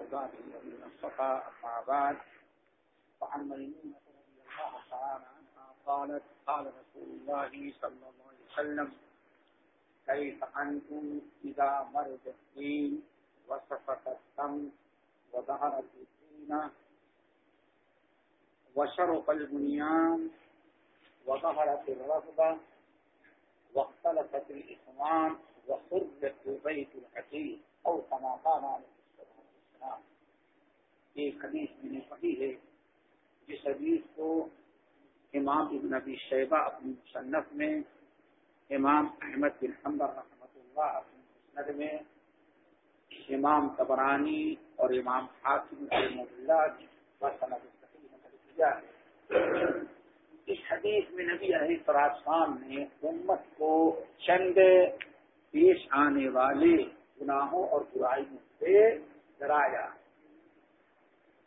عباده الذين اصطفى، أما بعد فعن ميمونة رضي الله تعالى عنها، قالت، قال رسول الله صلى الله عليه وسلم، كيف أنتم إذا مرض الدين وصفت الدم وظهرت الدين وشرق البنيان وظهرت الرغبة واختلفت الإخوان وخرجت البيت الحكيم أو كما قال عليه ایک حدیث میں نے پڑھی ہے۔ جس حدیث کو امام ابن نبی شیبہ اپنی مصنف میں، امام احمد بن حمبر رحمۃ اللہ اپنی مسند میں، امام قبرانی اور امام حاکم اللہ کیا ہے۔ اس حدیث میں نبی علیہ فراسان نے امت کو چند پیش آنے والے گناہوں اور برائیوں سے ڈرایا۔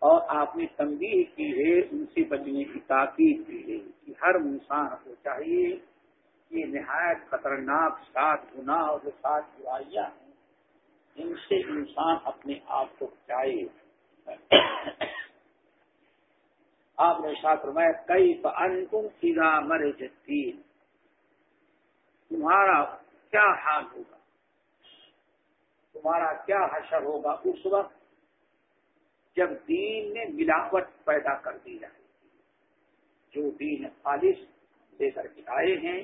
اور آپ نے تنبیہ کی ہے، ان سے بچنے کی تاکید کی ہے کہ ہر انسان کو چاہیے کہ نہایت خطرناک سات گنا اور جو سات برائیاں ہیں ان سے انسان اپنے آپ کو بچائے۔ آپ نے ساتھ میں کئی انتم سیدھا مرے جتی تمہارا کیا حال ہوگا؟ تمہارا کیا حشر ہوگا اس وقت جب دین نے ملاوٹ پیدا کر دی جائے جو دین خالص لے کر کے آئے ہیں،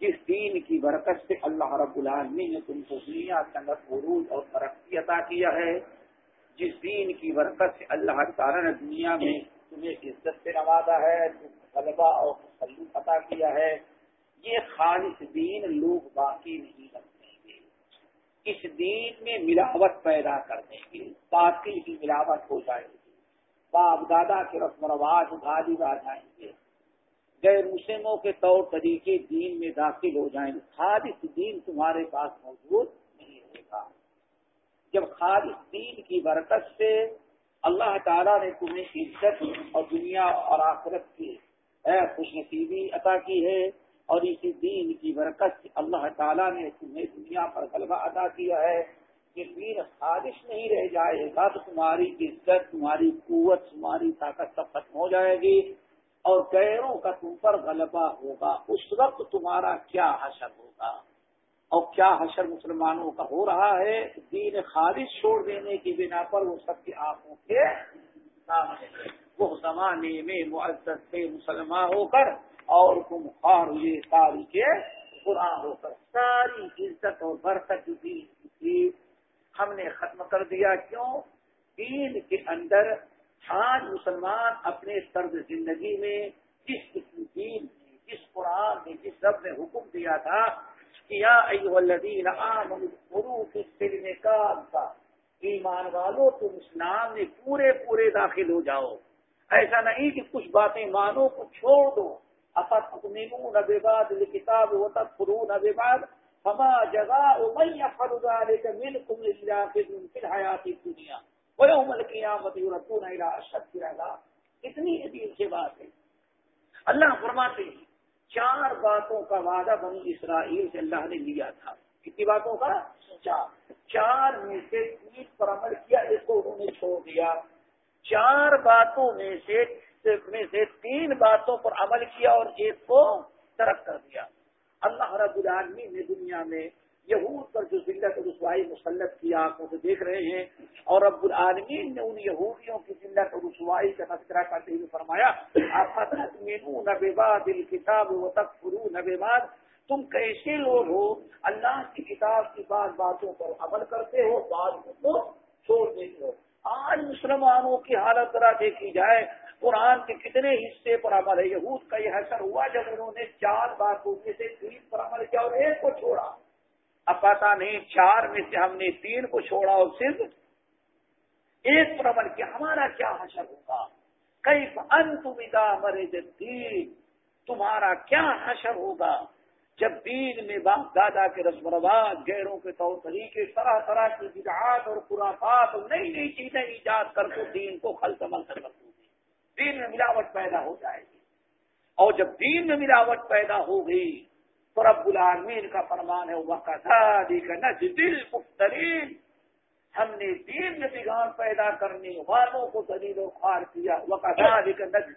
جس دین کی برکت سے اللہ رب العالمین نے تم کو دنیا سنگت عروج اور ترقی عطا کیا ہے، جس دین کی برکت سے اللہ تعالیٰ نے دنیا میں تمہیں عزت سے نوازا ہے غلبہ اور سلوک عطا کیا ہے۔ یہ خالص دین لوگ باقی نہیں کرتے اس دین میں ملاوٹ پیدا کر دیں گے باطل کی ملاوٹ ہو جائے گی۔ باپ دادا کے رسم و رواج غالب آ جائیں گے۔ غیر مسلموں کے طور طریقے دین میں داخل ہو جائیں گے۔ خالص دین تمہارے پاس موجود نہیں رہے گا جب خالص دین کی برکت سے اللہ تعالیٰ نے تمہیں عزت اور دنیا اور آخرت کی خوش نصیبی عطا کی ہے اور اسی دین کی برکت سے اللہ تعالیٰ نے تمہیں دنیا پر غلبہ ادا کیا ہے کہ دین خارش نہیں رہ جائے گا تو تمہاری عزت، تمہاری قوت، تمہاری طاقت سب ختم ہو جائے گی اور غیروں کا تم پر غلبہ ہوگا۔ اس وقت تمہارا کیا حشر ہوگا؟ اور کیا حشر مسلمانوں کا ہو رہا ہے؟ دین خارش چھوڑ دینے کی بنا پر وہ سب کی آنکھوں کے سامنے، وہ زمانے میں معزز سے مسلمان ہو کر۔ اور تم خار ہوئے ساری کے قرآن ہو کر ساری عزت اور برکت دی تھی۔ ہم نے ختم کر دیا۔ کیوں؟ دین کے اندر آج مسلمان اپنے سرد زندگی میں جس دین نے، جس قرآن نے، جس رب نے حکم دیا تھا کیا کام کا ایمان والو، تم اسلام میں پورے پورے داخل ہو جاؤ۔ ایسا نہیں کہ کچھ باتیں مانو کو چھوڑ دو۔ افتؤمنون ببعض الكتاب وتكفرون ببعض؟ فما جزاء من يفعل ذلك منكم الا خزي في الحياه الدنيا ويوم القيامه يردون الى اشد العذاب۔ اتنی عظیم سے بات ہے۔ اللہ فرماتے ہیں، چار باتوں کا وعدہ بنی اسرائیل سے اللہ نے لیا تھا۔ کتنی باتوں کا؟ چار۔ چار میں سے تین پر عمل کیا، اس کو انہوں نے چھوڑ دیا۔ چار باتوں میں سے میں سے تین باتوں پر عمل کیا اور ایک کو ترک کر دیا۔ اللہ رب العالمین نے دنیا میں یہود پر جو ذلت رسوائی مسلط کی آنکھوں سے دیکھ رہے ہیں۔ اور رب العالمین نے ان یہودیوں کی ذلت رسوائی کا تذکرہ کرتے ہوئے فرمایا دل کتاب و تک فرو نباد تم کیسے لوگ ہو؟ اللہ کی کتاب کی بعض باتوں پر عمل کرتے ہو، بعض کو چھوڑ دیتے ہو۔ آج مسلمانوں کی حالت ذرا دیکھی جائے قرآن کے کتنے حصے پر عمل ہے؟ یہود کا یہ حسر ہوا جب انہوں نے چار باتوں میں سے تین پر عمل کیا اور ایک کو چھوڑا۔ اب پتا نہیں چار میں سے ہم نے تین کو چھوڑا اور صرف ایک پر عمل کیا۔ ہمارا کیا حشر ہوگا؟ کئی انتمیدا مرے دین تمہارا کیا حشر ہوگا؟ جب دین میں باپ دادا کے رسم رواج گیروں کے طور طریقے، طرح طرح کی بدعات اور خرافات اور نئی نئی چیزیں ایجاد کر کے دین کو خلط مل کر دین میں ملاوٹ پیدا ہو جائے گی۔ اور جب دین میں ملاوٹ پیدا ہو گئی تو رب العالمین کا فرمان ہے وہ کا دل مخترین ہم نے دین میں بگاڑ پیدا کرنے والوں کو دلیل و خوار کیا۔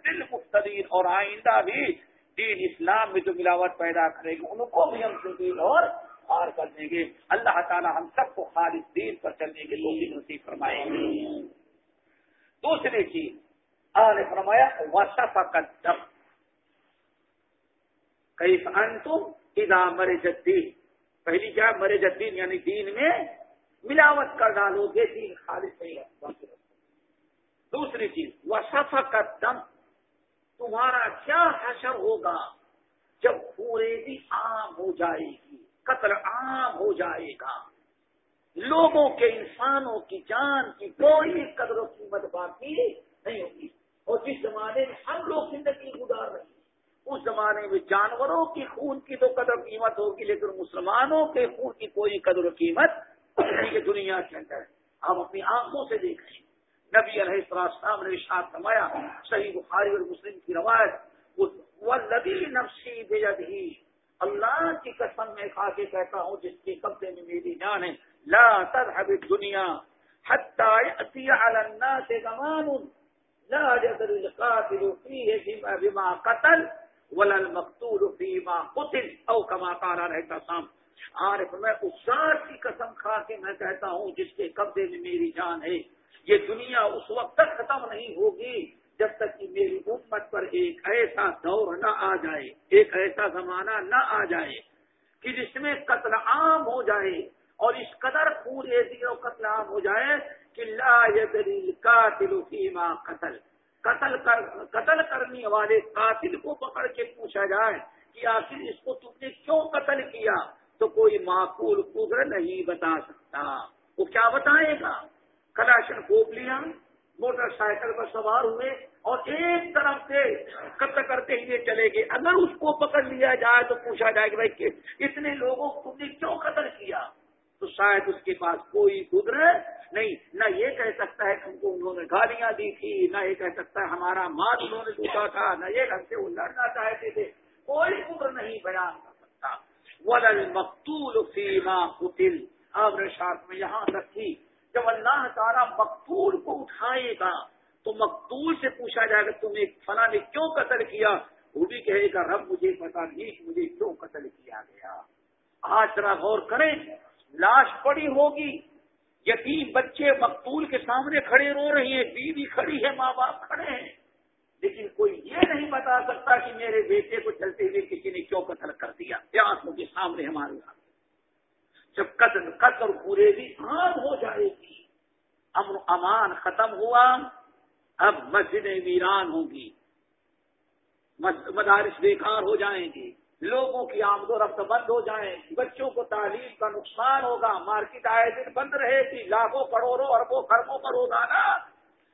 دل مختلف اور آئندہ بھی دین اسلام میں جو ملاوٹ پیدا کرے گی، ان کو بھی ہم دل اور خوار کر دیں گے۔ اللہ تعالی ہم سب کو خالص دین پر چلنے کے لوگ نصیب فرمائیں گے دوسری چیز آنے فرمایا وسف دم کئی فن تم ادا مرے جدید پہلی کیا مرے جدید یعنی دین میں ملاوٹ کر ڈالو گے دین خالص نہیں ہے دوسری چیز وہ کا دم. تمہارا کیا حشر ہوگا جب پورے بھی عام ہو جائے گی، قتل عام ہو جائے گا۔ لوگوں کے انسانوں کی جان کی کوئی قدر و قیمت باقی نہیں ہوگی۔ اور جس زمانے میں ہم لوگ زندگی گزار رہے ہیں، اس زمانے میں جانوروں کی خون کی تو قدر قیمت ہوگی، لیکن مسلمانوں کے خون کی کوئی قدر و قیمت یہ دنیا کے اندر ہم اپنی آنکھوں سے دیکھ رہے ہیں۔ نبی علیہ السلام نے اشاد فرمایا، صحیح بخاری اور مسلم کی روایت وہ لبی نفسی بے ہی اللہ کی قسم میں کھا کے کہتا ہوں، جس کے قبضے میں میری جان ہے، لا تذهب الدنيا حتى على الناس زمان لا يدر القاتل فيه بما قتل ولا المقتول فيما قتل او كما قال رہتا سام عارف، میں اس ذات کی قسم کھا کے میں کہتا ہوں جس کے قبضے میں میری جان ہے۔ یہ دنیا اس وقت تک ختم نہیں ہوگی جب تک کہ میری امت پر ایک ایسا دور نہ آ جائے، ایک ایسا زمانہ نہ آ جائے کہ جس میں قتل عام ہو جائے اور اس قدر خون پورے دنوں قتل عام ہو جائے قاتل فیما قتل۔ قتل کر قتل کرنے والے قاتل کو پکڑ کے پوچھا جائے کہ آخر اس کو تم نے کیوں قتل کیا؟ تو کوئی معقول قدر نہیں بتا سکتا۔ وہ کیا بتائے گا؟ کلاشن کوپ لیا، موٹر سائیکل پر سوار ہوئے اور ایک طرف سے قتل کرتے ہوئے چلے گئے۔ اگر اس کو پکڑ لیا جائے تو پوچھا جائے کہ بھائی اتنے لوگوں کو تم نے کیوں قتل شاید اس کے پاس کوئی قدرت نہیں، نہ یہ کہہ سکتا ہے کہ ہم کو انہوں نے گالیاں دی تھی، نہ یہ کہہ سکتا ہے ہمارا مال انہوں نے ڈوٹا تھا، نہ یہ ڈھنگ سے وہ لڑنا چاہتے تھے۔ کوئی قدر نہیں بیان کر سکتا ولل مقتول فیما قتل۔ آپ نے شاخ میں یہاں تک تھی جب اللہ تعالیٰ مقتول کو اٹھائے گا، تو مقتول سے پوچھا جائے گا، تم ایک فلاں نے کیوں قتل کیا؟ وہ بھی کہے گا، رب مجھے پتا نہیں مجھے کیوں قتل کیا گیا۔ آج ذرا غور کریں۔ لاش پڑی ہوگی۔ یتیم بچے مقتول کے سامنے کھڑے رو رہی ہیں، بیوی کھڑی ہے، ماں باپ کھڑے ہیں۔ لیکن کوئی یہ نہیں بتا سکتا کہ میرے بیٹے کو چلتے ہوئے کسی نے کیوں قتل کر دیا۔ پیاسوں کے سامنے ہمارے یہاں جب قتل قتل پورے بھی عام ہو جائے گی امن امان ختم ہوا، اب مسجدیں ویران ہوں گی۔ مدارس بیکار ہو جائیں گی لوگوں کی آمد و رفت بند ہو جائیں، بچوں کو تعلیم کا نقصان ہوگا، مارکیٹ آئے دن بند رہے گی، لاکھوں کروڑوں اربوں خربوں پر ہوگا نا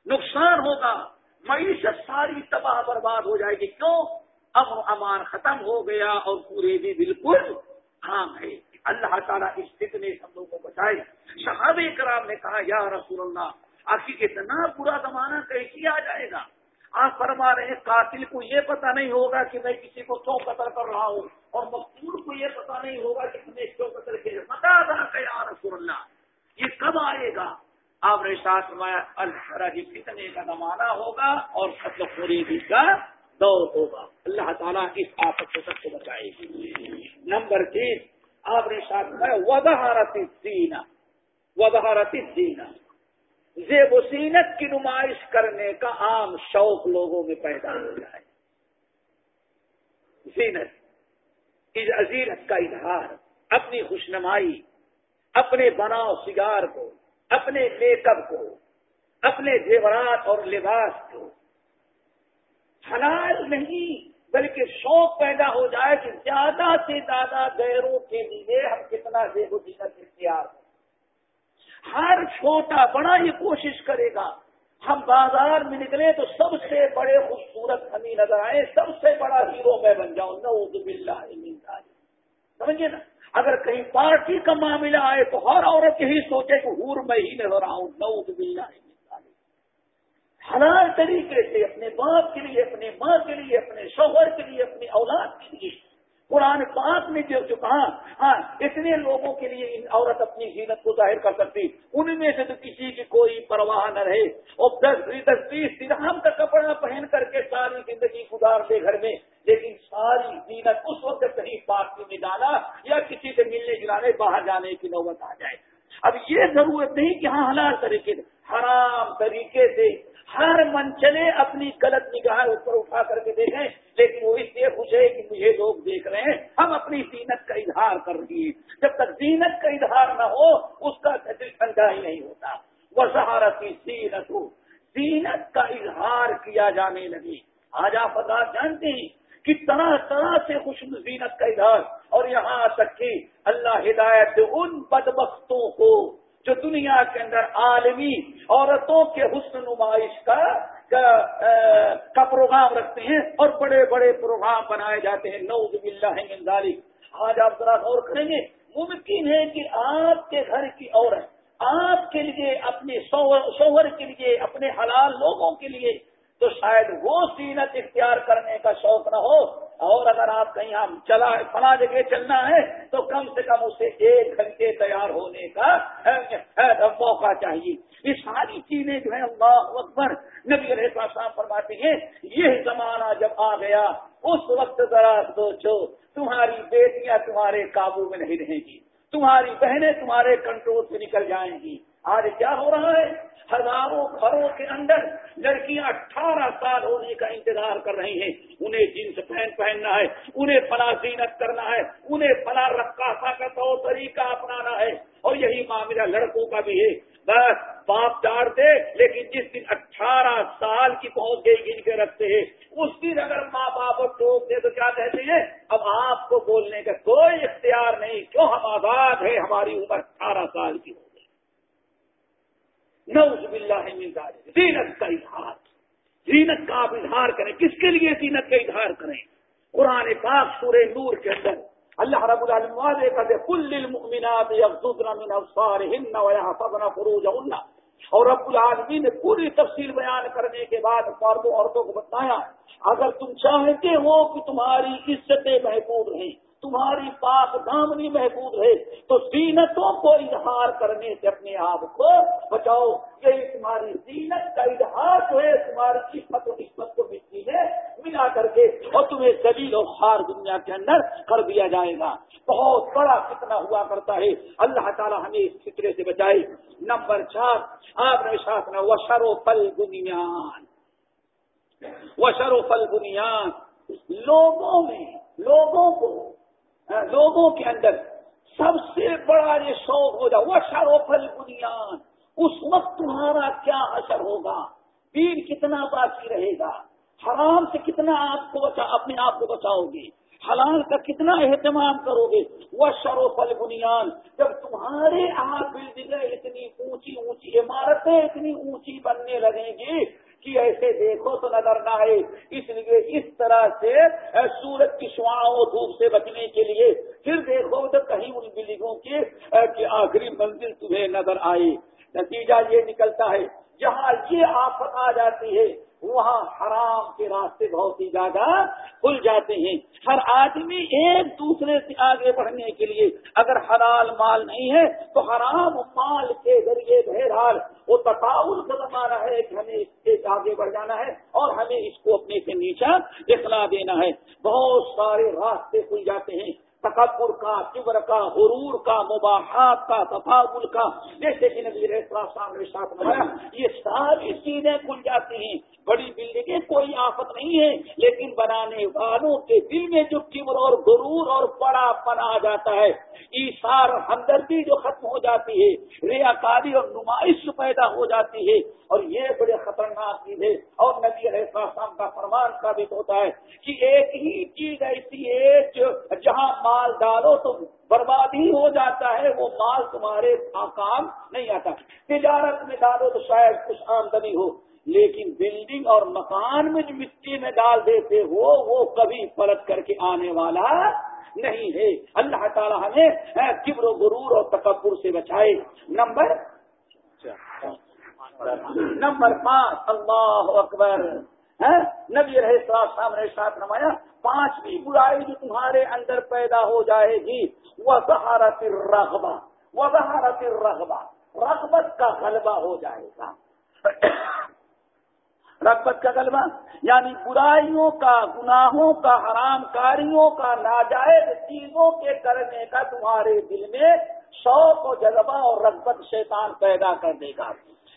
نقصان ہوگا، معیشت ساری تباہ برباد ہو جائے گی، کیوں؟ امن امان ختم ہو گیا اور پورے بھی بالکل عام ہے۔ اللہ تعالیٰ اس فتنے ہم لوگوں کو بچائے۔ صحاب کرام نے کہا، یا رسول اللہ، آخر اتنا برا زمانہ کیسی آ جائے گا؟ آپ فرما رہے ہیں، قاتل کو یہ پتا نہیں ہوگا کہ میں کسی کو کیوں قتل کر رہا ہوں، اور مقصور کو یہ پتا نہیں ہوگا کہ ہمیں کیوں قتل کیا۔ تھا یا رسول اللہ، یہ کب آئے گا؟ آپ نے ساتھ فرمایا، الحرج فتنے کا زمانہ ہوگا اور قتل خوری کا دور ہوگا۔ اللہ تعالیٰ اس آفت سے سب کو بچائے گی نمبر تین، آپ نے ساتھ میں وبہارت دینا وبہارت دینا زیب و سینت کی نمائش کرنے کا عام شوق لوگوں میں پیدا ہو جائے۔ زینت، اس عزیرت کا اظہار، اپنی خوشنمائی، اپنے بناؤ سگار کو، اپنے میک اپ کو، اپنے زیورات اور لباس کو۔ حلال نہیں، بلکہ شوق پیدا ہو جائے کہ زیادہ سے زیادہ غیروں کے لیے ہم کتنا زیب و زینت اختیار ہوں ہر چھوٹا بڑا یہ کوشش کرے گا۔ ہم بازار میں نکلے تو سب سے بڑے خوبصورت ہمیں نظر آئے سب سے بڑا ہیرو میں بن جاؤں۔ نہ سمجھے نا؟ اگر کہیں پارٹی کا معاملہ آئے تو ہر عورت یہی سوچے کہ ہور میں ہی نظر آؤں۔ نوز بلّہ حلال طریقے سے اپنے باپ کے لیے، اپنے ماں کے لیے، اپنے شوہر کے لیے، اپنی اولاد کے لیے قرآن پاک نے جو کہا ہاں اتنے لوگوں کے لیے ان عورت اپنی زینت کو ظاہر کر سکتی۔ ان میں سے تو کسی کی کوئی پرواہ نہ رہے۔ اور دس دس بیس درہم کا کپڑا پہن کر کے ساری زندگی گزار دے گھر میں، لیکن ساری زینت اس وقت کہیں پارٹی میں ڈالا یا کسی سے ملنے جلانے، باہر جانے کی نوبت آ جائے۔ اب یہ ضرورت نہیں کہ ہاں حلال طریقے حرام طریقے سے ہر من چلے اپنی غلط نگاہ اوپر اٹھا کر کے دیکھیں، لیکن وہ اس لیے خوش ہے کہ مجھے لوگ دیکھ رہے ہیں۔ ہم اپنی زینت کا اظہار کر رہی ہیں۔ جب تک زینت کا اظہار نہ ہو، اس کا دل ٹھنڈا ہی نہیں ہوتا۔ وہ سہارتی زینت ہو زینت کا اظہار کیا جانے لگے آج آپ جانتے ہیں کہ طرح طرح سے خوش زینت کا اظہار۔ اور یہاں تک کہ اللہ ہدایت ان بدبختوں کو جو دنیا کے اندر عالمی عورتوں کے حسن نمائش کا کا پروگرام رکھتے ہیں اور بڑے بڑے پروگرام بنائے جاتے ہیں۔ نوز من ذالک۔ آج آپ ذرا غور کریں گے، ممکن ہے کہ آپ کے گھر کی عورت آپ کے لیے اپنے شوہر کے لیے، اپنے حلال لوگوں کے لیے تو شاید وہ سینت اختیار کرنے کا شوق نہ ہو۔ اور اگر آپ کہیں ہم چلا، فلاں جگہ چلنا ہے تو کم سے کم سے ایک گھنٹے تیار ہونے کا موقع چاہیے۔ یہ ساری چیزیں جو ہیں اللہ اکبر نبی علیہ السلام فرماتے ہیں، یہ زمانہ جب آ گیا، اس وقت ذرا سوچو، تمہاری بیٹیاں تمہارے قابو میں نہیں رہیں گی، تمہاری بہنیں تمہارے کنٹرول سے نکل جائیں گی۔ آج کیا ہو رہا ہے؟ ہزاروں گھروں کے اندر لڑکیاں اٹھارہ سال ہونے کا انتظار کر رہی ہیں۔ انہیں جینس پہن پہننا ہے، انہیں فلا زینت کرنا ہے، انہیں فلا رقاصہ کا طور طریقہ اپنانا ہے۔ اور یہی معاملہ لڑکوں کا بھی ہے۔ بس باپ ڈالتے لیکن جس دن اٹھارہ سال کی پہنچ گئی، گن کے رکھتے ہیں۔ اس دن اگر ماں باپ ٹوک دے تو کیا کہتے ہیں؟ اب آپ کو بولنے کا کوئی اختیار نہیں، کیوں ہم آزاد ہے ہماری عمر اٹھارہ سال کی ہو۔ نوز باللہ من ذالک، زینت کا اظہار۔ زینت کا آپ اظہار کریں۔ کس کے لیے زینت کا اظہار کریں؟ قرآن پاک سورہ نور کے اندر اللہ رب العالمین واضح کر دے کل المؤمنات یغضضن من ابصارهن ويحفظن فروجهن۔ اور رب العالمین نے پوری تفصیل بیان کرنے کے بعد مردوں عورتوں کو بتایا، اگر تم چاہتے ہو کہ تمہاری عزتیں محفوظ رہیں تمہاری پاک دامنی محبوب ہے، تو زینتوں کو اظہار کرنے سے اپنے آپ کو بچاؤ۔ یہ تمہاری زینت کا اظہار جو ہے، تمہاری عصمت و عصمت کو مٹی ہے ملا کر کے اور تمہیں زلیل و خار دنیا کے اندر کر دیا جائے گا۔ بہت بڑا فتنہ ہوا کرتا ہے۔ اللہ تعالیٰ ہمیں اس فکرے سے بچائے۔ نمبر چار، آپ نے ساتھ میں وشر و پل بنیان۔ وشر و پل بنیان۔ لوگوں میں، لوگوں کو لوگوں کے اندر سب سے بڑا یہ شوق ہو جائے، وہ شروفل بنیاد، اس وقت تمہارا کیا اثر ہوگا؟ دین کتنا باقی رہے گا؟ حرام سے کتنا آپ کو بچا، اپنے آپ کو بچاؤ گے؟ حلال کا کتنا اہتمام کرو گے؟ وہ شروفل بنیاد، جب تمہارے آپ بلڈنگیں اتنی اونچی اونچی عمارتیں اتنی اونچی بننے لگیں گی کہ ایسے دیکھو تو نظر نہ آئے۔ اس لیے اس طرح سے سورج کی شعاؤں دھوپ سے بچنے کے لیے پھر دیکھو تو کہیں ان بلڈنگوں کی آخری منزل تمہیں نظر آئے۔ نتیجہ یہ نکلتا ہے جہاں یہ آفت آ جاتی ہے۔ وہاں حرام کے راستے بہت ہی زیادہ کھل جاتے ہیں۔ ہر آدمی ایک دوسرے سے آگے بڑھنے کے لیے اگر حلال مال نہیں ہے تو حرام مال کے ذریعے بہرحال وہ تقاول کا زمانہ ہے کہ ہمیں اس سے آگے بڑھ جانا ہے اور ہمیں اس کو اپنے سے نیچا اخلا دینا ہے۔ بہت سارے راستے کھل جاتے ہیں۔ تکبر کا، کبر کا، غرور کا، مباحات کا تفاول کا۔ جیسے کہ نبی سامنے ساتھ بنایا یہ ساری چیزیں کھل جاتی ہیں۔ بڑی بلڈنگیں کوئی آفت نہیں ہے لیکن بنانے والوں کے دل میں جو کبر اور غرور اور بڑا پن آ جاتا ہے ایسار ہمدردی جو ختم ہو جاتی ہے، ریاکاری اور نمائش پیدا ہو جاتی ہے۔ اور یہ بڑے خطرناک چیز ہے۔ اور نبی علیہ کا فرمان ثابت ہوتا ہے کہ ایک ہی چیز ہے مال ڈالو تو بربادی ہو جاتا ہے، وہ مال تمہارے کام نہیں آتا۔ تجارت میں ڈالو تو شاید کچھ آمدنی ہو، لیکن بلڈنگ اور مکان میں جو مٹی میں ڈال دیتے ہو، وہ کبھی پلٹ کر کے آنے والا نہیں ہے۔ اللہ تعالیٰ ہمیں کبر و غرور اور تکبر سے بچائے۔ نمبر نمبر پانچ، اللہ اکبر۔ ہاں، نبی رہے ساتھ سامنے ساتھ نمایا پانچویں برائی جو تمہارے اندر پیدا ہو جائے گی وہ بہارت رغبہ وہ بہارت رغبہ رغبت کا غلبہ ہو جائے گا۔ رغبت کا غلبہ یعنی برائیوں کا، گناہوں کا حرام کاریوں کا، ناجائز چیزوں کے کرنے کا تمہارے دل میں شوق و جذبہ اور رغبت شیطان پیدا کر دے گا۔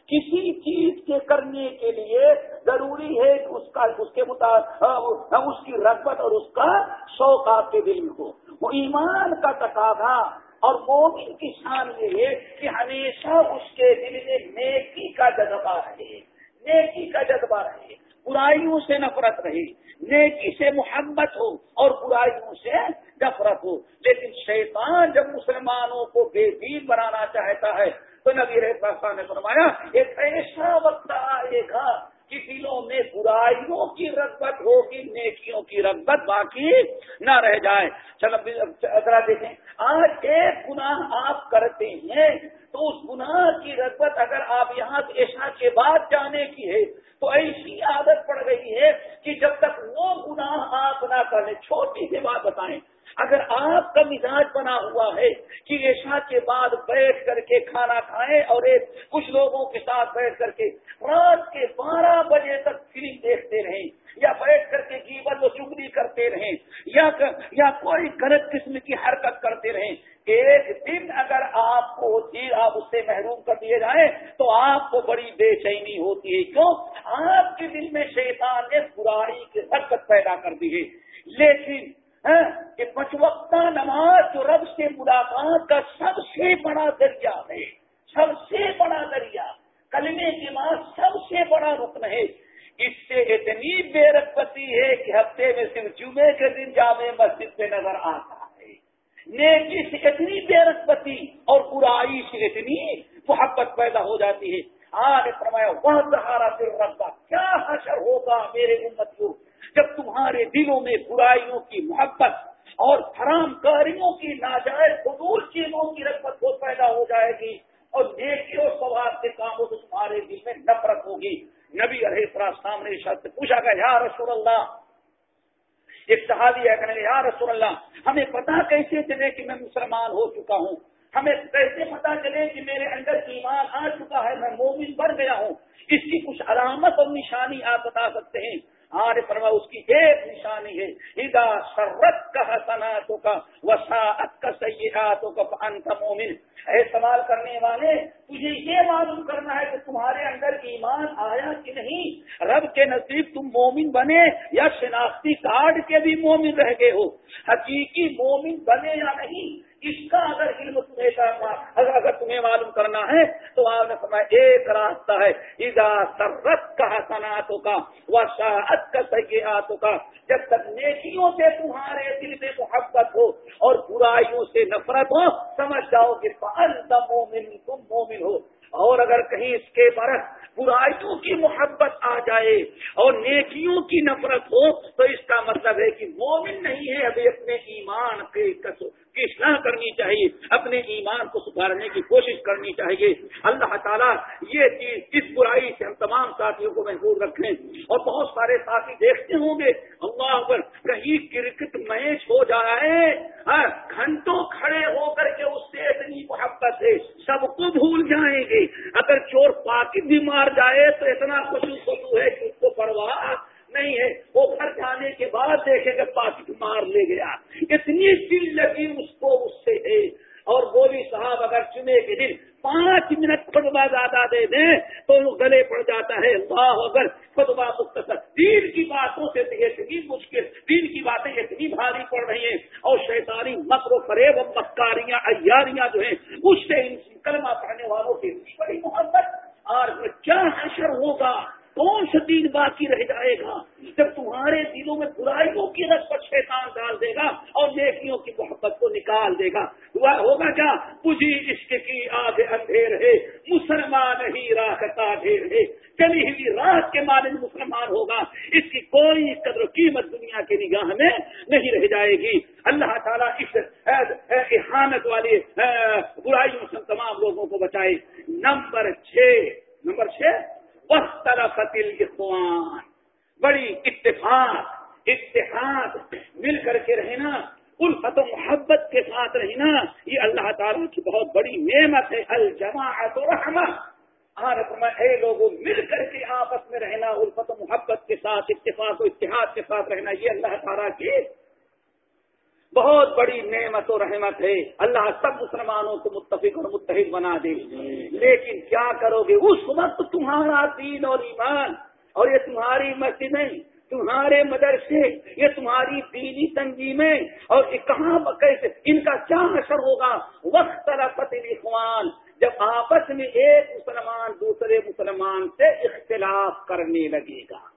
کسی چیز کے کرنے کے لیے ضروری ہے کہ اس کا اس کے مطابق اس کی رغبت اور اس کا شوق آپ کے دل میں ہو۔ وہ ایمان کا تقاضا اور مومن کی شان یہ ہے کہ ہمیشہ اس کے دل میں نیکی کا جذبہ رہے۔ نیکی کا جذبہ رہے۔ برائیوں سے نفرت رہے۔ نیکی سے محبت ہو اور برائیوں سے نفرت ہو۔ لیکن شیطان جب مسلمانوں کو بے دین بنانا چاہتا ہے تو نبی رہتا نے فرمایا، ایک ایسا وقت آئے گا کہ دلوں میں برائیوں کی رغبت ہوگی، نیکیوں کی رغبت باقی نہ رہ جائے۔ اچھا، چلو ذرا دیکھیں، آج ایک گناہ آپ کرتے ہیں تو اس گناہ کی رغبت اگر آپ یہاں ایشا کے بعد جانے کی ہے، تو ایسی عادت پڑ گئی ہے کہ جب تک وہ گناہ آپ نہ کریں چھوٹی سی بات بتائیں اگر آپ کا مزاج بنا ہوا ہے کہ عشاء کے بعد بیٹھ کر کے کھانا کھائیں اور ایک کچھ لوگوں کے ساتھ بیٹھ کر کے رات کے بارہ بجے تک فلم دیکھتے رہیں یا بیٹھ کر کے جیون و چگلی کرتے رہیں یا یا کوئی غلط قسم کی حرکت کرتے رہیں، ایک دن اگر آپ کو چیز آپ اس سے محروم کر دیے جائیں تو آپ کو بڑی بے چینی ہوتی ہے۔ کیوں؟ آپ کے دل میں شیطان نے برائی کی حرکت پیدا کر دی ہے۔ لیکن ہاں، کہ پچوکتا نماز جو رب سے ملاقات کا سب سے بڑا ذریعہ ہے سب سے بڑا ذریعہ کلمے کی ماں سب سے بڑا رکن ہے۔ اس سے اتنی بے رقبتی ہے کہ ہفتے میں صرف جمعے کے دن جامع مسجد پہ نظر آتا ہے۔ نیکی سے اتنی بے رقبتی اور برائی سے اتنی محبت پیدا ہو جاتی ہے۔ آج فرمایا وہ سہارا پھر رکھتا کیا حشر ہوگا میرے امت جب تمہارے دلوں میں برائیوں کی محبت اور حرام کاریوں کی ناجائز فضول چیزوں کی رغبت کو پیدا ہو جائے گی اور نیکی اور سواب کے کاموں سے تمہارے دل میں نفرت ہوگی۔ نبی علیہ سامنے شخص پوچھا گیا، یا رسول اللہ ایک صحابی ہے کہ یا رسول اللہ، ہمیں پتا کیسے چلے کہ میں مسلمان ہو چکا ہوں؟ ہمیں کیسے پتا چلے کہ میرے اندر ایمان آ چکا ہے، میں مومن بن گیا ہوں۔ اس کی کچھ علامت اور نشانی آپ بتا سکتے ہیں۔ آر فرما، اس کی ایک نشانی ہے۔ ادا سرت کا حسناتوں کا وساعت کا سیاحتوں کا انت مومن اے سوال کرنے والے، تجھے یہ معلوم کرنا ہے کہ تمہارے اندر ایمان آیا کہ نہیں؟ رب کے نزدیک تم مومن بنے یا شناختی کارڈ کے بھی مومن رہ گئے ہو؟ حقیقی مومن بنے یا نہیں؟ اس کا اگر علم تمہیں کرنا اگر اگر تمہیں معلوم کرنا ہے، تو آپ نے فرمایا، ایک راستہ ہے ادا سرت کا حسناتوں کا و شاعت کا سیاحتوں کا جب تک نیکیوں سے تمہارے دل میں محبت ہو اور برائیوں سے نفرت ہو، سمجھ جاؤ کہ مومن تم مومن ہو۔ اور اگر کہیں اس کے برس برائیوں کی محبت آ جائے اور نیکیوں کی نفرت ہو، تو اس کا مطلب ہے کہ مومن نہیں ہے، ابھی اپنے ایمان کے کی اصلاح کرنی چاہیے، اپنے ایمان کو سدھارنے کی کوشش کرنی چاہیے۔ اللہ تعالیٰ یہ چیز اس برائی سے ہم تمام ساتھیوں کو محفوظ رکھیں۔ اور بہت سارے ساتھی دیکھتے ہوں گے، اللہ اگر کہیں کرکٹ میچ ہو جائے ہاں، گھنٹوں کھڑے ہو کر کے اس سے اتنی محبت ہے، سب کو بھول جائیں گے۔ اگر چور پاکی بھی مار جائے تو اتنا خوشو خوشو ہے کہ اس کو پرواہ نہیں ہے۔ وہ گھر جانے کے بعد دیکھے گا پاکٹ مار لے گیا۔ اتنی دل لگی اس کو، اس سے ہے۔ اور بولی صاحب، اگر چنے کے دن پانچ منٹ خطبہ زیادہ دے دیں تو گلے پڑ جاتا ہے۔ اللہ اگر خطبہ مختصر۔ دین کی باتوں سے اتنی مشکل۔ دین کی باتیں اتنی بھاری پڑ رہی ہیں۔ اور شیطانی مکر و فریب و مکاریاں ایاریاں جو ہیں، اس سے کلمہ پڑھنے والوں کی بڑی محبت۔ اور کیا حشر ہوگا؟ کون سا دین باقی رہ جائے گا؟ جب تمہارے دلوں میں برائیوں کی رقبت شیطان ڈال دے گا اور نیکیوں کی محبت کو نکال دے گا۔ ہوگا کیا؟ پوجی عشق کی آگ اندھیر ہے، مسلمان ہی راہ ڈھیر ہے۔ چلی ہوئی رات کے مالک مسلمان ہوگا۔ اس کی کوئی قدر و قیمت دنیا کی نگاہ میں نہیں رہ جائے گی۔ اللہ تعالیٰ اس احانت والی برائیوں سے تمام لوگوں کو بچائے۔ نمبر چھ نمبر چھ وقت الاخوان بڑی اتفاق، اتحاد مل کر کے رہنا، الفت و محبت کے ساتھ رہنا، یہ اللہ تعالیٰ کی بہت بڑی نعمت ہے، الجماعت و رحمت اے لوگوں مل کر کے آپس میں رہنا، الفت و محبت کے ساتھ، اتفاق و اتحاد کے ساتھ رہنا، یہ اللہ تعالیٰ کی بہت بڑی نعمت و رحمت ہے۔ اللہ سب مسلمانوں کو متفق اور متحد بنا دے۔ لیکن کیا کرو گے؟ اس وقت تمہارا دین اور ایمان اور یہ تمہاری مسجدیں تمہارے مدرسے یہ تمہاری دینی تنظیمیں۔ اور کہاں کیسے؟ ان کا کیا اثر ہوگا؟ وقت اخوان جب آپس میں ایک مسلمان دوسرے مسلمان سے اختلاف کرنے لگے گا۔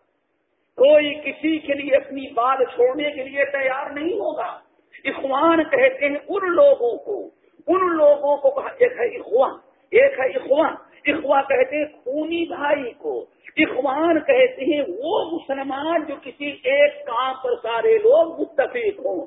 کوئی کسی کے لیے اپنی بات چھوڑنے کے لیے تیار نہیں ہوگا۔ اخوان کہتے ہیں ان لوگوں کو، ان لوگوں کو ایک ہے اخوان، ایک ہے اخوان اخوا کہتے ہیں خونی بھائی کو۔ اخوان کہتے ہیں وہ مسلمان جو کسی ایک کام پر سارے لوگ متفق ہوں۔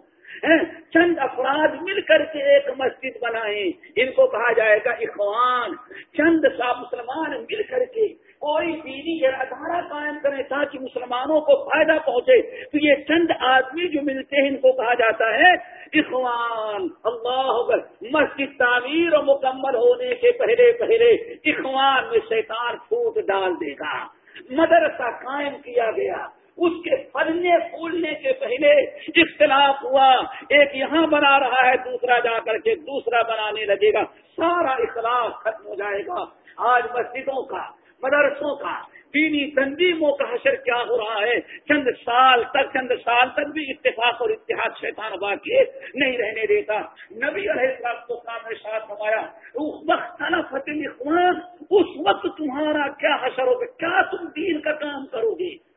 چند افراد مل کر کے ایک مسجد بنائیں۔ ان کو کہا جائے گا اخوان۔ چند سا مسلمان مل کر کے کوئی دینی ادارہ قائم کرے تاکہ مسلمانوں کو فائدہ پہنچے، تو یہ چند آدمی جو ملتے ہیں، ان کو کہا جاتا ہے، اخوان، اللہ مسجد تعمیر و مکمل ہونے کے پہلے پہلے اخوان میں شیطان پھوٹ ڈال دے گا۔ مدرسہ قائم کیا گیا۔ اس کے پھلنے پھولنے کے پہلے اختلاف ہوا۔ ایک یہاں بنا رہا ہے، دوسرا جا کر کے دوسرا بنانے لگے گا۔ سارا اختلاف ختم ہو جائے گا۔ آج مسجدوں کا مدرسوں کا، دینی تنظیموں کا حشر کیا ہو رہا ہے؟ چند سال تک، چند سال تک بھی اتفاق اور اتحاد شیطان باقی نہیں رہنے دیتا۔ نبی علیہ صاحب کو سامنے ساتھ ہمارا اس وقت فتح اخوان اس وقت تمہارا کیا حشر ہوگا؟ کیا تم دین کا کام کرو گے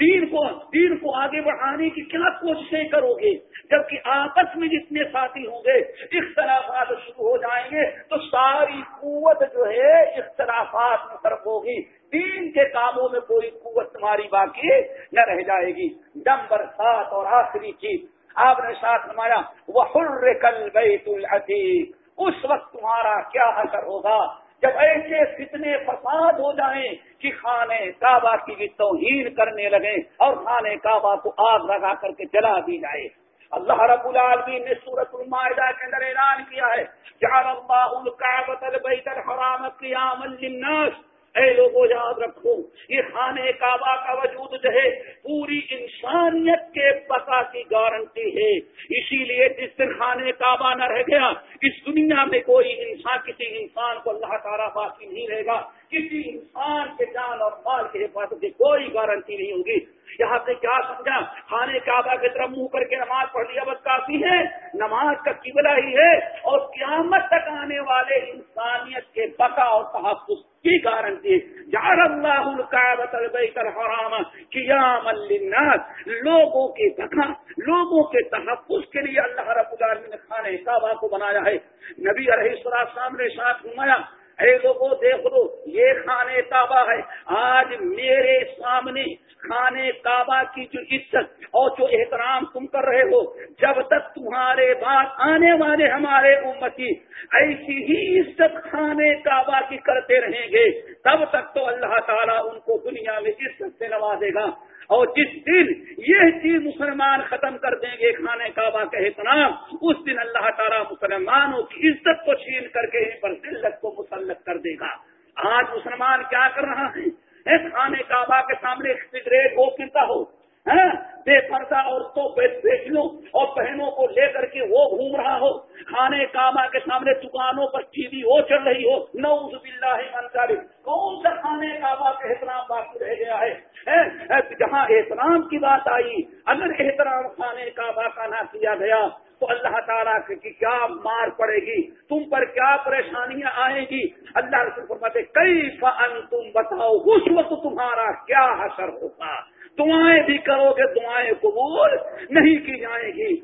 دین کو دین کو آگے بڑھانے کی کیا کوششیں کرو گے؟ جبکہ آپس میں جتنے ساتھی ہوں گے، اختلافات شروع ہو جائیں گے، تو ساری قوت جو ہے اختلافات میں طرف ہوگی۔ دین کے کاموں میں کوئی قوت تمہاری باقی نہ رہ جائے گی۔ نمبر سات اور آخری چیز۔ آپ نے ساتھ نمایا وہ کل بیت العتیق اس وقت تمہارا کیا اثر ہوگا؟ جب ایسے فتنے فساد ہو جائیں کہ خانے کعبہ کی بھی توہین کرنے لگے اور خانے کعبہ کو آگ لگا کر کے جلا دی جائے۔ اللہ رب العالمین نے سورت المائدہ کے اندر اعلان کیا ہے، جعل اللہ الكعبۃ البیت الحرام قیاما للناس۔ اے لوگوں یاد رکھو، یہ خانے کعبہ کا وجود جو ہے، پوری انسانیت کے بقا کی گارنٹی ہے۔ اسی لیے جس دن خانے کعبہ نہ رہ گیا، اس دنیا میں کوئی انسان، کسی انسان کو اللہ تعالیٰ باقی نہیں رہے گا۔ کسی انسان کے جان اور مال کے حفاظت کی کوئی گارنٹی نہیں ہوگی۔ یہاں سے کیا سمجھا؟ خانے کعبہ کی طرف منہ کر کے نماز پڑھ لیا، بس کافی ہے۔ نماز کا قبلہ ہی ہے۔ اور قیامت تک آنے والے انسانیت کے بقا اور تحفظ کی گارنٹی جار اللہ القعبۃ البیت الحرام قیام للناس۔ لوگوں کے بقا، لوگوں کے تحفظ کے لیے اللہ رب العالمین نے خانے کعبہ کو بنایا ہے۔ نبی علیہ السلام نے ساتھ گھمایا اے لوگوں دیکھ لو، یہ خانے کعبہ ہے۔ آج میرے سامنے خانے کعبہ کی جو عزت اور جو احترام تم کر رہے ہو، جب تک تمہارے بعد آنے والے ہمارے امتی ایسی ہی عزت خانے کعبہ کی کرتے رہیں گے، تب تک تو اللہ تعالیٰ ان کو دنیا میں عزت سے نوازے گا۔ اور جس دن یہ چیز مسلمان ختم کر دیں گے خانہ کعبہ کا احترام، اس دن اللہ تعالیٰ مسلمانوں کی عزت کو چھین کر کے ان پر ذلت کو مسلط کر دے گا۔ آج مسلمان کیا کر رہا ہے؟ خانہ کعبہ کے سامنے سگریٹ ہو پیتا ہو ہاں؟ بے پردہ عورتوں بیٹھوں اور بہنوں کو لے کر کے وہ گھوم رہا ہو۔ کھانے کعبہ کے سامنے دکانوں پر ٹی وی وہ چل رہی ہو۔ نوز باللہ منظر کون سا کھانے کعبہ کا احترام باقی رہ گیا ہے؟ ہاں؟ ہاں، جہاں احترام کی بات آئی، اگر احترام خانے کعبہ کا نہ کیا گیا، تو اللہ تعالیٰ کی کیا مار پڑے گی؟ تم پر کیا پریشانیاں آئیں گی؟ اللہ رسول فرماتے کئی فن تم بتاؤ، اس وقت تمہارا کیا اثر ہوگا؟ دعائیں بھی کرو گے، دعائیں قبول نہیں کی جائیں گی۔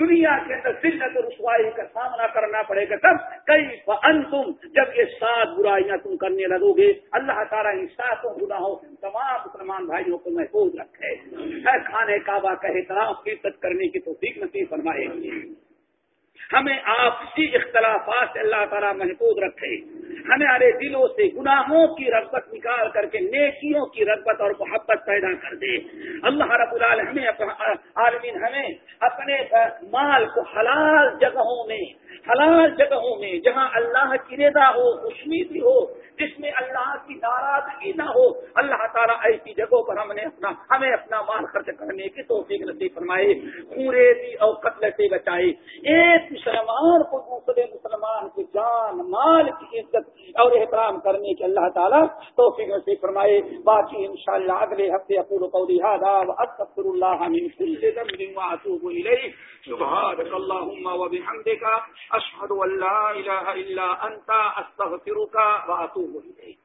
دنیا کے اندر ذلت رسوائی کا سامنا کرنا پڑے گا تب۔ کئی ان تم جب یہ سات برائیاں تم کرنے لگو گے۔ اللہ تعالیٰ ان ساتوں گناہوں سے تمام مسلمان بھائیوں کو محفوظ رکھے۔ کھانے کعبہ کا احترام عزت کرنے کی تو نصیب فرمائے۔ ہمیں آپسی اختلافات سے اللہ تعالیٰ محفوظ رکھے۔ ہمارے دلوں سے گناہوں کی رغبت نکال کر کے نیکیوں کی رغبت اور محبت پیدا کر دے۔ اللہ رب العالمین عالمین ہمیں اپنے مال کو حلال جگہوں میں، حلال جگہوں میں، جہاں اللہ کی رضا ہو بھی ہو جس میں اللہ کی ناراضگی نہ ہو، اللہ تعالیٰ ایسی جگہوں پر ہم نے اپنا ہمیں اپنا مال خرچ کرنے کی توفیق نصیب فرمائے پورے اور قتل سے بچائے۔ ایک مسلمان کو دوسرے مسلمان کی جان، مال کی عزت اور احترام کرنے کی اللہ تعالیٰ توفیق نصیب فرمائے۔ باقی انشاءاللہ اگلے ہفتے اپور قولی هذا واستغفر الله من كل ذنب واتوب اليه سبحانك اللهم وبحمدك اشهد ان لا اله الا انت استغفرك واتوب اليك